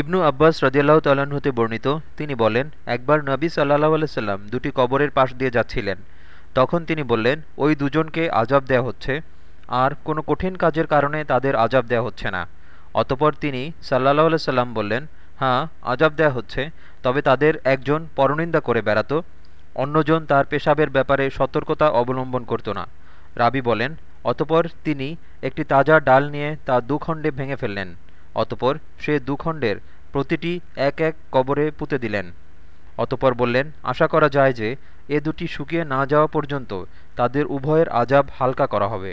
ইবনু আব্বাস রদিয়াল্লাহ তাল্লাহ্ন হতে বর্ণিত, তিনি বলেন, একবার নবী সাল্লাহ আলাইসাল্লাম দুটি কবরের পাশ দিয়ে যাচ্ছিলেন। তখন তিনি বললেন, ওই দুজনকে আজাব দেয়া হচ্ছে, আর কোনো কঠিন কাজের কারণে তাদের আজাব দেয়া হচ্ছে না। অতপর তিনি সাল্লাহ সাল্লাম বললেন হ্যাঁ আজাব দেয়া হচ্ছে, তবে তাদের একজন পরনিন্দা করে বেড়াত, অন্যজন তার পেশাবের ব্যাপারে সতর্কতা অবলম্বন করত না। রাবি বলেন, অতপর তিনি একটি তাজা ডাল নিয়ে তা দুখণ্ডে ভেঙে ফেললেন। অতপর সে দুখণ্ডের প্রতিটি এক এক কবরে পুঁতে দিলেন। অতপর বললেন, আশা করা যায় যে এ দুটি শুকিয়ে না যাওয়া পর্যন্ত তাদের উভয়ের আজাব হালকা করা হবে।